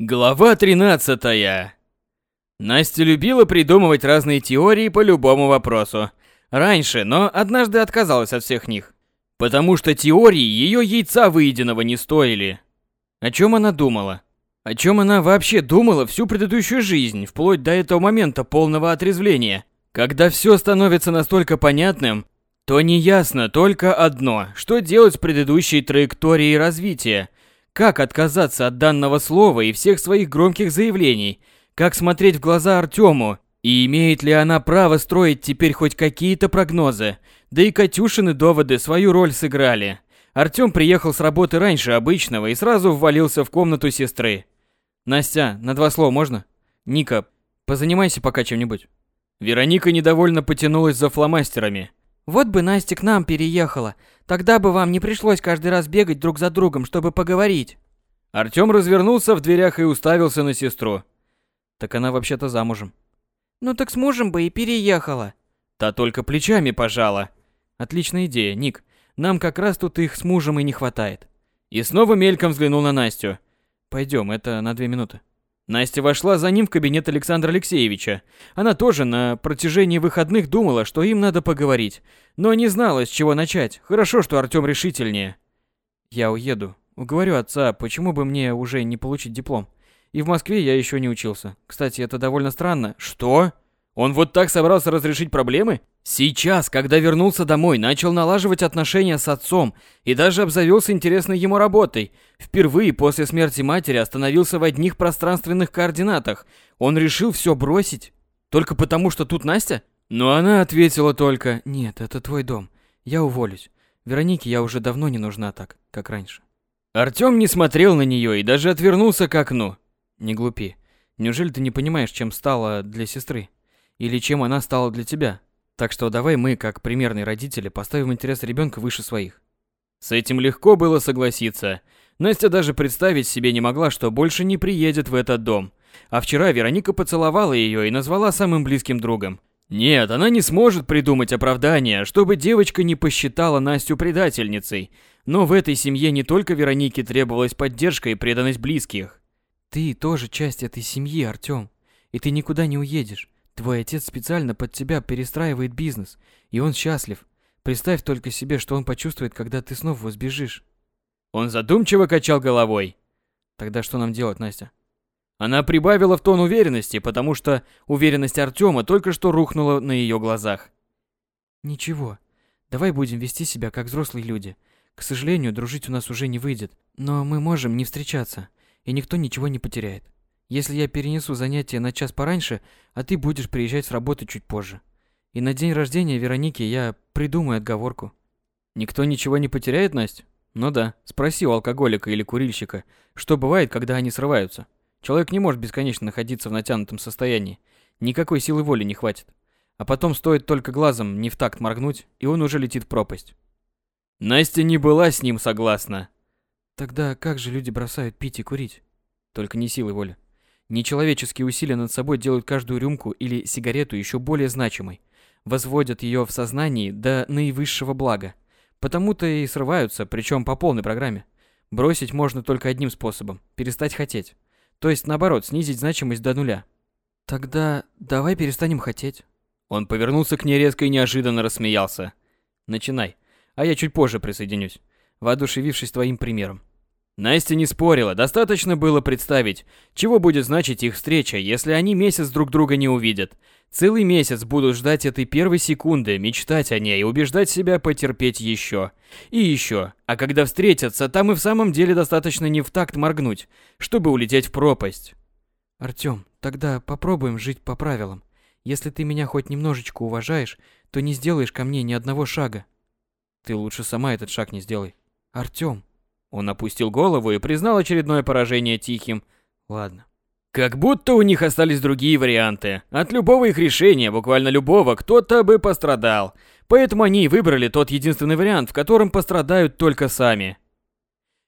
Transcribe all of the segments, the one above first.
Глава 13. Настя любила придумывать разные теории по любому вопросу. Раньше, но однажды отказалась от всех них. Потому что теории ее яйца выеденного не стоили. О чем она думала? О чем она вообще думала всю предыдущую жизнь, вплоть до этого момента полного отрезвления? Когда все становится настолько понятным, то неясно только одно, что делать с предыдущей траекторией развития – как отказаться от данного слова и всех своих громких заявлений? Как смотреть в глаза Артему? И имеет ли она право строить теперь хоть какие-то прогнозы? Да и Катюшины доводы свою роль сыграли. Артем приехал с работы раньше обычного и сразу ввалился в комнату сестры. «Настя, на два слова можно?» «Ника, позанимайся пока чем-нибудь». Вероника недовольно потянулась за фломастерами. Вот бы Настя к нам переехала, тогда бы вам не пришлось каждый раз бегать друг за другом, чтобы поговорить. Артём развернулся в дверях и уставился на сестру. Так она вообще-то замужем. Ну так с мужем бы и переехала. Та только плечами пожала. Отличная идея, Ник. Нам как раз тут их с мужем и не хватает. И снова мельком взглянул на Настю. Пойдем, это на две минуты. Настя вошла за ним в кабинет Александра Алексеевича. Она тоже на протяжении выходных думала, что им надо поговорить, но не знала, с чего начать. Хорошо, что Артём решительнее. Я уеду. Уговорю отца, почему бы мне уже не получить диплом. И в Москве я еще не учился. Кстати, это довольно странно. Что? Он вот так собрался разрешить проблемы? Сейчас, когда вернулся домой, начал налаживать отношения с отцом и даже обзавелся интересной ему работой. Впервые после смерти матери остановился в одних пространственных координатах. Он решил все бросить. Только потому, что тут Настя? Но она ответила только «Нет, это твой дом. Я уволюсь. Веронике я уже давно не нужна так, как раньше». Артём не смотрел на нее и даже отвернулся к окну. «Не глупи. Неужели ты не понимаешь, чем стала для сестры?» Или чем она стала для тебя. Так что давай мы, как примерные родители, поставим интерес ребенка выше своих. С этим легко было согласиться. Настя даже представить себе не могла, что больше не приедет в этот дом. А вчера Вероника поцеловала ее и назвала самым близким другом. Нет, она не сможет придумать оправдание, чтобы девочка не посчитала Настю предательницей. Но в этой семье не только Веронике требовалась поддержка и преданность близких. Ты тоже часть этой семьи, Артём. И ты никуда не уедешь. Твой отец специально под тебя перестраивает бизнес, и он счастлив. Представь только себе, что он почувствует, когда ты снова сбежишь. Он задумчиво качал головой. Тогда что нам делать, Настя? Она прибавила в тон уверенности, потому что уверенность Артема только что рухнула на ее глазах. Ничего. Давай будем вести себя как взрослые люди. К сожалению, дружить у нас уже не выйдет, но мы можем не встречаться, и никто ничего не потеряет. Если я перенесу занятия на час пораньше, а ты будешь приезжать с работы чуть позже. И на день рождения Вероники я придумаю отговорку. Никто ничего не потеряет, Настя? Ну да, спроси у алкоголика или курильщика, что бывает, когда они срываются. Человек не может бесконечно находиться в натянутом состоянии. Никакой силы воли не хватит. А потом стоит только глазом не в такт моргнуть, и он уже летит в пропасть. Настя не была с ним согласна. Тогда как же люди бросают пить и курить? Только не силой воли. Нечеловеческие усилия над собой делают каждую рюмку или сигарету еще более значимой, возводят ее в сознании до наивысшего блага. Потому-то и срываются, причем по полной программе. Бросить можно только одним способом – перестать хотеть. То есть, наоборот, снизить значимость до нуля. Тогда давай перестанем хотеть. Он повернулся к ней резко и неожиданно рассмеялся. Начинай, а я чуть позже присоединюсь, воодушевившись твоим примером. Настя не спорила, достаточно было представить, чего будет значить их встреча, если они месяц друг друга не увидят. Целый месяц будут ждать этой первой секунды, мечтать о ней, убеждать себя потерпеть еще. И еще. А когда встретятся, там и в самом деле достаточно не в такт моргнуть, чтобы улететь в пропасть. Артём, тогда попробуем жить по правилам. Если ты меня хоть немножечко уважаешь, то не сделаешь ко мне ни одного шага. Ты лучше сама этот шаг не сделай. Артём, он опустил голову и признал очередное поражение тихим. Ладно. Как будто у них остались другие варианты. От любого их решения, буквально любого, кто-то бы пострадал. Поэтому они и выбрали тот единственный вариант, в котором пострадают только сами.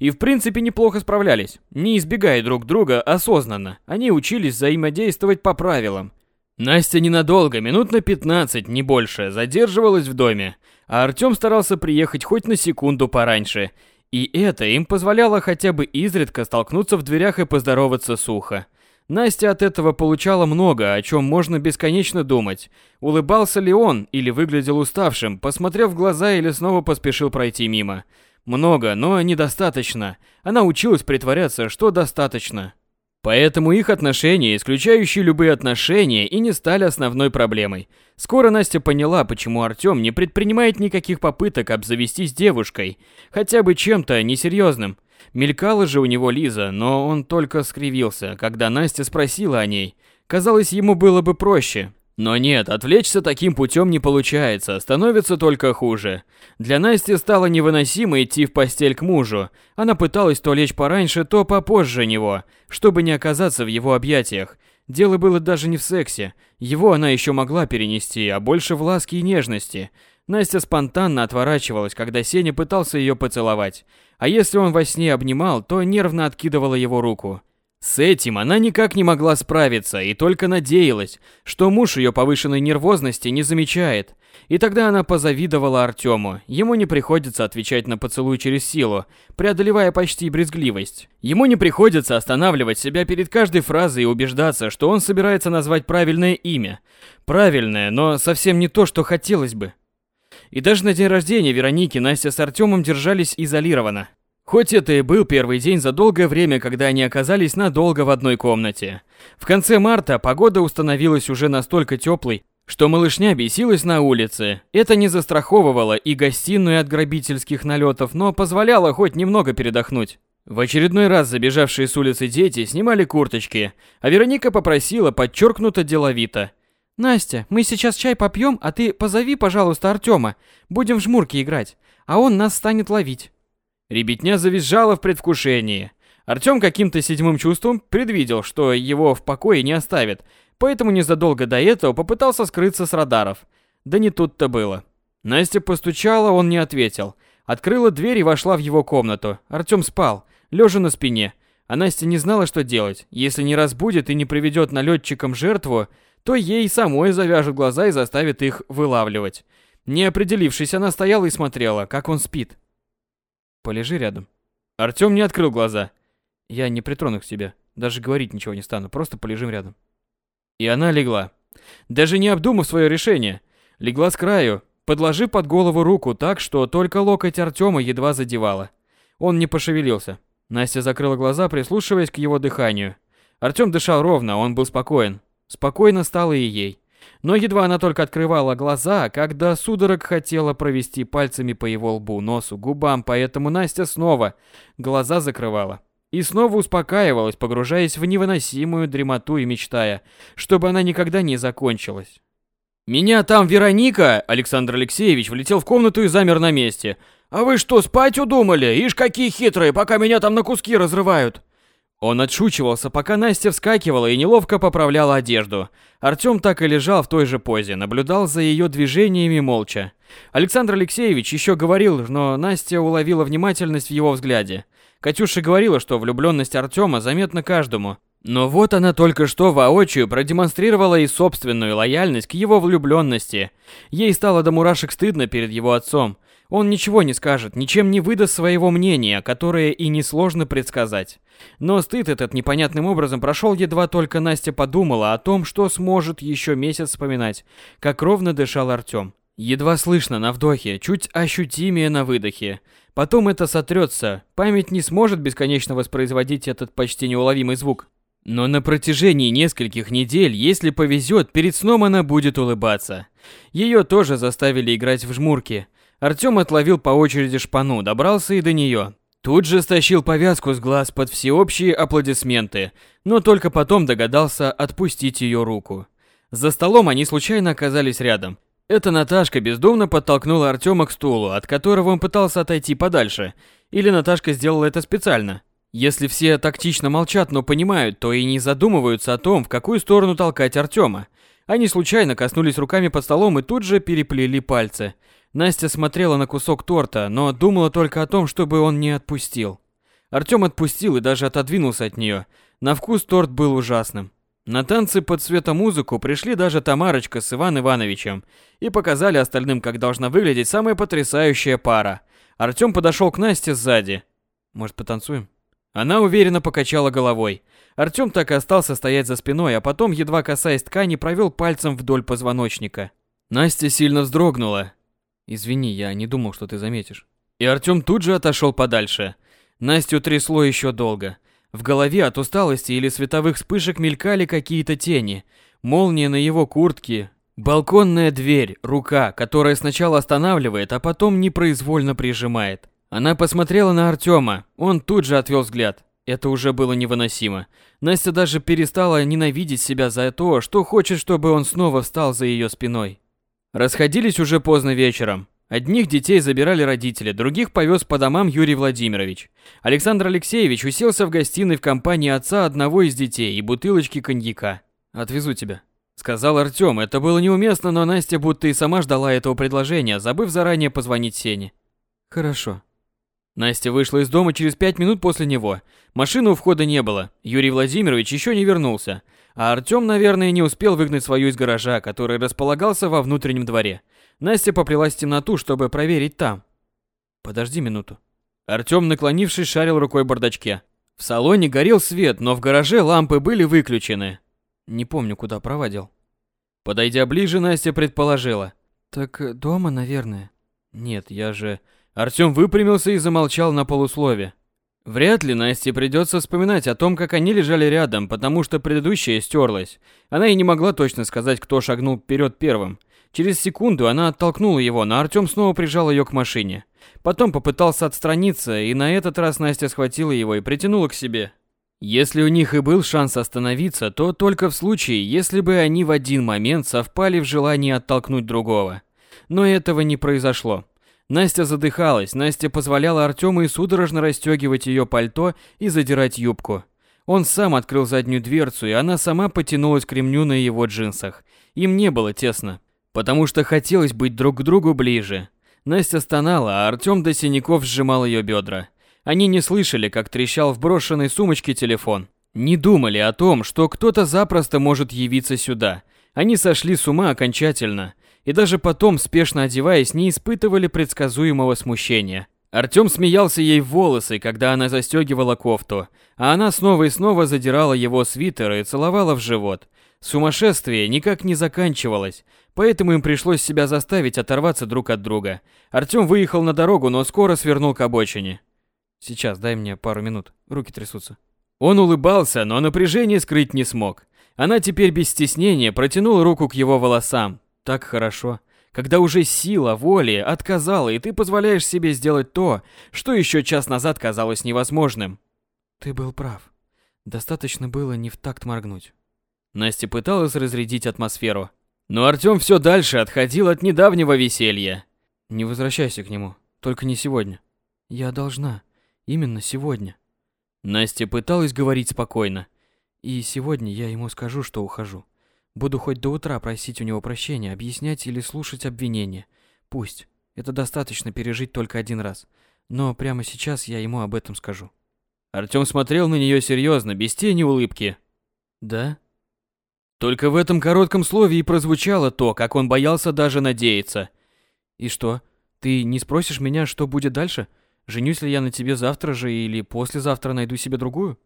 И в принципе неплохо справлялись, не избегая друг друга осознанно. Они учились взаимодействовать по правилам. Настя ненадолго, минут на 15, не больше, задерживалась в доме, а Артём старался приехать хоть на секунду пораньше – И это им позволяло хотя бы изредка столкнуться в дверях и поздороваться сухо. Настя от этого получала много, о чем можно бесконечно думать. Улыбался ли он или выглядел уставшим, посмотрев в глаза или снова поспешил пройти мимо. Много, но недостаточно. Она училась притворяться, что достаточно. Поэтому их отношения, исключающие любые отношения, и не стали основной проблемой. Скоро Настя поняла, почему Артём не предпринимает никаких попыток обзавестись девушкой, хотя бы чем-то несерьезным. Мелькала же у него Лиза, но он только скривился, когда Настя спросила о ней. Казалось, ему было бы проще. Но нет, отвлечься таким путем не получается, становится только хуже. Для Насти стало невыносимо идти в постель к мужу. Она пыталась то лечь пораньше, то попозже него, чтобы не оказаться в его объятиях. Дело было даже не в сексе. Его она еще могла перенести, а больше в ласке и нежности. Настя спонтанно отворачивалась, когда Сеня пытался ее поцеловать. А если он во сне обнимал, то нервно откидывала его руку. С этим она никак не могла справиться и только надеялась, что муж ее повышенной нервозности не замечает. И тогда она позавидовала Артему. Ему не приходится отвечать на поцелуй через силу, преодолевая почти брезгливость. Ему не приходится останавливать себя перед каждой фразой и убеждаться, что он собирается назвать правильное имя. Правильное, но совсем не то, что хотелось бы. И даже на день рождения Вероники Настя с Артемом держались изолированно. Хоть это и был первый день за долгое время, когда они оказались надолго в одной комнате. В конце марта погода установилась уже настолько теплой, что малышня бесилась на улице. Это не застраховывало и гостиную от грабительских налетов, но позволяло хоть немного передохнуть. В очередной раз забежавшие с улицы дети снимали курточки, а Вероника попросила подчеркнуто деловито. «Настя, мы сейчас чай попьем, а ты позови, пожалуйста, Артема. Будем в жмурки играть, а он нас станет ловить». Ребятня завизжала в предвкушении. Артём каким-то седьмым чувством предвидел, что его в покое не оставят, поэтому незадолго до этого попытался скрыться с радаров. Да не тут-то было. Настя постучала, он не ответил. Открыла дверь и вошла в его комнату. Артём спал, лежа на спине. А Настя не знала, что делать. Если не разбудит и не приведет налетчикам жертву, то ей самой завяжут глаза и заставит их вылавливать. Не определившись, она стояла и смотрела, как он спит. Полежи рядом. Артём не открыл глаза. Я не притрону к тебе. Даже говорить ничего не стану. Просто полежим рядом. И она легла. Даже не обдумав свое решение. Легла с краю, подложив под голову руку так, что только локоть Артёма едва задевала. Он не пошевелился. Настя закрыла глаза, прислушиваясь к его дыханию. Артём дышал ровно, он был спокоен. Спокойно стало и ей. Но едва она только открывала глаза, когда судорог хотела провести пальцами по его лбу, носу, губам, поэтому Настя снова глаза закрывала. И снова успокаивалась, погружаясь в невыносимую дремоту и мечтая, чтобы она никогда не закончилась. «Меня там Вероника!» Александр Алексеевич влетел в комнату и замер на месте. «А вы что, спать удумали? Ишь, какие хитрые, пока меня там на куски разрывают!» Он отшучивался, пока Настя вскакивала и неловко поправляла одежду. Артём так и лежал в той же позе, наблюдал за её движениями молча. Александр Алексеевич ещё говорил, но Настя уловила внимательность в его взгляде. Катюша говорила, что влюблённость Артёма заметна каждому. Но вот она только что воочию продемонстрировала и собственную лояльность к его влюблённости. Ей стало до мурашек стыдно перед его отцом. Он ничего не скажет, ничем не выдаст своего мнения, которое и несложно предсказать. Но стыд этот непонятным образом прошел едва только Настя подумала о том, что сможет еще месяц вспоминать, как ровно дышал Артем. Едва слышно на вдохе, чуть ощутимее на выдохе. Потом это сотрется, память не сможет бесконечно воспроизводить этот почти неуловимый звук. Но на протяжении нескольких недель, если повезет, перед сном она будет улыбаться. Ее тоже заставили играть в жмурки. Артем отловил по очереди шпану, добрался и до нее. Тут же стащил повязку с глаз под всеобщие аплодисменты, но только потом догадался отпустить ее руку. За столом они случайно оказались рядом. Эта Наташка бездумно подтолкнула Артема к стулу, от которого он пытался отойти подальше. Или Наташка сделала это специально. Если все тактично молчат, но понимают, то и не задумываются о том, в какую сторону толкать Артема. Они случайно коснулись руками под столом и тут же переплели пальцы. Настя смотрела на кусок торта, но думала только о том, чтобы он не отпустил. Артём отпустил и даже отодвинулся от неё. На вкус торт был ужасным. На танцы под светомузыку пришли даже Тамарочка с Иван Ивановичем и показали остальным, как должна выглядеть самая потрясающая пара. Артём подошел к Насте сзади. Может, потанцуем? Она уверенно покачала головой. Артём так и остался стоять за спиной, а потом, едва касаясь ткани, провел пальцем вдоль позвоночника. Настя сильно вздрогнула. Извини, я не думал, что ты заметишь. И Артём тут же отошел подальше. Настю трясло еще долго. В голове от усталости или световых вспышек мелькали какие-то тени. Молния на его куртке, балконная дверь, рука, которая сначала останавливает, а потом непроизвольно прижимает. Она посмотрела на Артема. Он тут же отвел взгляд. Это уже было невыносимо. Настя даже перестала ненавидеть себя за то, что хочет, чтобы он снова встал за ее спиной. Расходились уже поздно вечером. Одних детей забирали родители, других повез по домам Юрий Владимирович. Александр Алексеевич уселся в гостиной в компании отца одного из детей и бутылочки коньяка. «Отвезу тебя», — сказал Артём. Это было неуместно, но Настя будто и сама ждала этого предложения, забыв заранее позвонить Сене. «Хорошо». Настя вышла из дома через пять минут после него. Машины у входа не было. Юрий Владимирович еще не вернулся. А Артём, наверное, не успел выгнать свою из гаража, который располагался во внутреннем дворе. Настя поплелась в темноту, чтобы проверить там. Подожди минуту. Артём, наклонившись, шарил рукой в бардачке. В салоне горел свет, но в гараже лампы были выключены. Не помню, куда проводил. Подойдя ближе, Настя предположила. Так э, дома, наверное. Нет, я же... Артём выпрямился и замолчал на полуслове. Вряд ли Насте придется вспоминать о том, как они лежали рядом, потому что предыдущая стерлась. Она и не могла точно сказать, кто шагнул вперед первым. Через секунду она оттолкнула его, но Артём снова прижал ее к машине. Потом попытался отстраниться, и на этот раз Настя схватила его и притянула к себе. Если у них и был шанс остановиться, то только в случае, если бы они в один момент совпали в желании оттолкнуть другого. Но этого не произошло. Настя задыхалась, Настя позволяла Артему и судорожно расстегивать ее пальто и задирать юбку. Он сам открыл заднюю дверцу, и она сама потянулась к ремню на его джинсах. Им не было тесно, потому что хотелось быть друг к другу ближе. Настя стонала, а Артем до синяков сжимал ее бедра. Они не слышали, как трещал в брошенной сумочке телефон. Не думали о том, что кто-то запросто может явиться сюда. Они сошли с ума окончательно и даже потом, спешно одеваясь, не испытывали предсказуемого смущения. Артём смеялся ей в волосы, когда она застегивала кофту, а она снова и снова задирала его свитер и целовала в живот. Сумасшествие никак не заканчивалось, поэтому им пришлось себя заставить оторваться друг от друга. Артём выехал на дорогу, но скоро свернул к обочине. «Сейчас, дай мне пару минут, руки трясутся». Он улыбался, но напряжение скрыть не смог. Она теперь без стеснения протянула руку к его волосам, так хорошо, когда уже сила воли отказала, и ты позволяешь себе сделать то, что еще час назад казалось невозможным. Ты был прав. Достаточно было не в такт моргнуть. Настя пыталась разрядить атмосферу, но Артём все дальше отходил от недавнего веселья. Не возвращайся к нему, только не сегодня. Я должна, именно сегодня. Настя пыталась говорить спокойно. И сегодня я ему скажу, что ухожу. Буду хоть до утра просить у него прощения, объяснять или слушать обвинения. Пусть. Это достаточно пережить только один раз. Но прямо сейчас я ему об этом скажу. Артём смотрел на неё серьёзно, без тени улыбки. Да? Только в этом коротком слове и прозвучало то, как он боялся даже надеяться. И что? Ты не спросишь меня, что будет дальше? Женюсь ли я на тебе завтра же или послезавтра найду себе другую?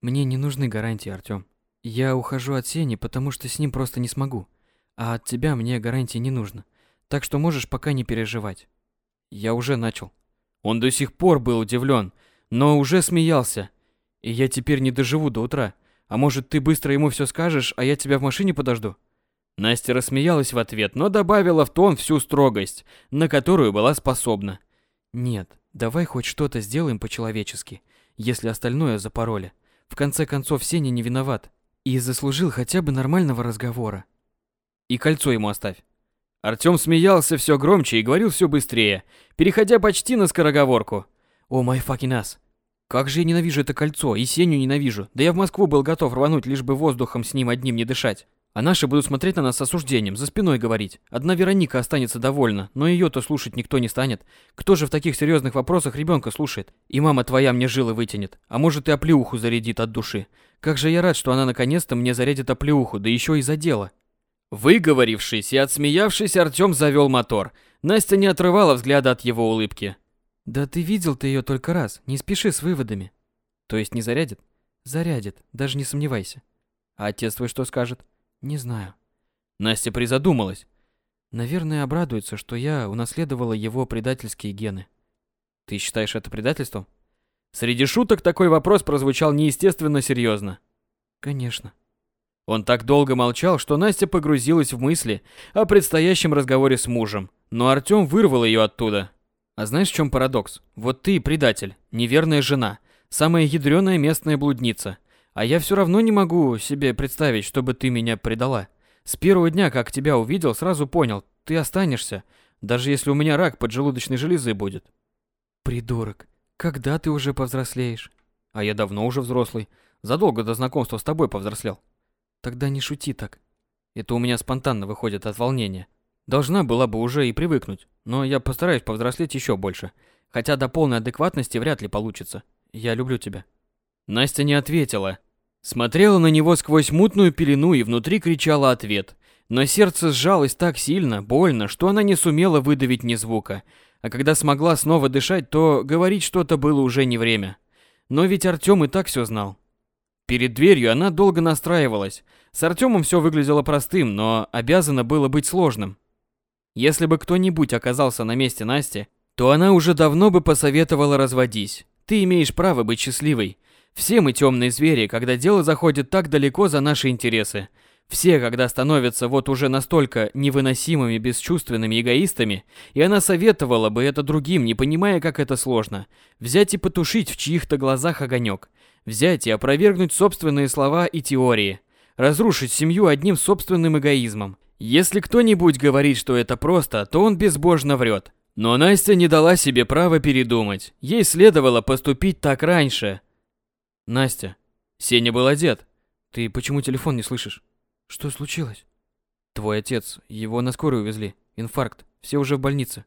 Мне не нужны гарантии, Артём. Я ухожу от Сени, потому что с ним просто не смогу. А от тебя мне гарантии не нужно. Так что можешь пока не переживать. Я уже начал. Он до сих пор был удивлен, но уже смеялся. И я теперь не доживу до утра. А может, ты быстро ему все скажешь, а я тебя в машине подожду? Настя рассмеялась в ответ, но добавила в тон всю строгость, на которую была способна. Нет, давай хоть что-то сделаем по-человечески, если остальное запороли. В конце концов, Сеня не виноват. И заслужил хотя бы нормального разговора. И кольцо ему оставь. Артём смеялся все громче и говорил все быстрее, переходя почти на скороговорку. О май fucking ass. Как же я ненавижу это кольцо, и Сеню ненавижу. Да я в Москву был готов рвануть, лишь бы воздухом с ним одним не дышать. А наши будут смотреть на нас с осуждением, за спиной говорить. Одна Вероника останется довольна, но ее-то слушать никто не станет. Кто же в таких серьезных вопросах ребенка слушает? И мама твоя мне жилы вытянет, а может и оплеуху зарядит от души. Как же я рад, что она наконец-то мне зарядит оплеуху, да еще и за дело. Выговорившись и отсмеявшись, Артем завел мотор. Настя не отрывала взгляда от его улыбки. Да ты видел ты ее только раз, не спеши с выводами. То есть не зарядит? Зарядит, даже не сомневайся. А отец твой что скажет? Не знаю. Настя призадумалась. Наверное, обрадуется, что я унаследовала его предательские гены. Ты считаешь это предательством? Среди шуток такой вопрос прозвучал неестественно серьезно. Конечно. Он так долго молчал, что Настя погрузилась в мысли о предстоящем разговоре с мужем, но Артём вырвал ее оттуда. А знаешь, в чем парадокс? Вот ты предатель, неверная жена, самая ядреная местная блудница, а я все равно не могу себе представить, чтобы ты меня предала. С первого дня, как тебя увидел, сразу понял, ты останешься, даже если у меня рак поджелудочной железы будет. Придурок, когда ты уже повзрослеешь? А я давно уже взрослый, задолго до знакомства с тобой повзрослел. Тогда не шути так. Это у меня спонтанно выходит от волнения. Должна была бы уже и привыкнуть, но я постараюсь повзрослеть еще больше. Хотя до полной адекватности вряд ли получится. Я люблю тебя. Настя не ответила. Смотрела на него сквозь мутную пелену и внутри кричала ответ. Но сердце сжалось так сильно, больно, что она не сумела выдавить ни звука. А когда смогла снова дышать, то говорить что-то было уже не время. Но ведь Артём и так все знал. Перед дверью она долго настраивалась. С Артемом все выглядело простым, но обязано было быть сложным. Если бы кто-нибудь оказался на месте Насти, то она уже давно бы посоветовала разводись. Ты имеешь право быть счастливой. Все мы темные звери, когда дело заходит так далеко за наши интересы. Все, когда становятся вот уже настолько невыносимыми бесчувственными эгоистами, и она советовала бы это другим, не понимая, как это сложно, взять и потушить в чьих-то глазах огонек – Взять и опровергнуть собственные слова и теории. Разрушить семью одним собственным эгоизмом. Если кто-нибудь говорит, что это просто, то он безбожно врет. Но Настя не дала себе права передумать. Ей следовало поступить так раньше. Настя. Сеня был одет. Ты почему телефон не слышишь? Что случилось? Твой отец. Его на скорую увезли. Инфаркт. Все уже в больнице.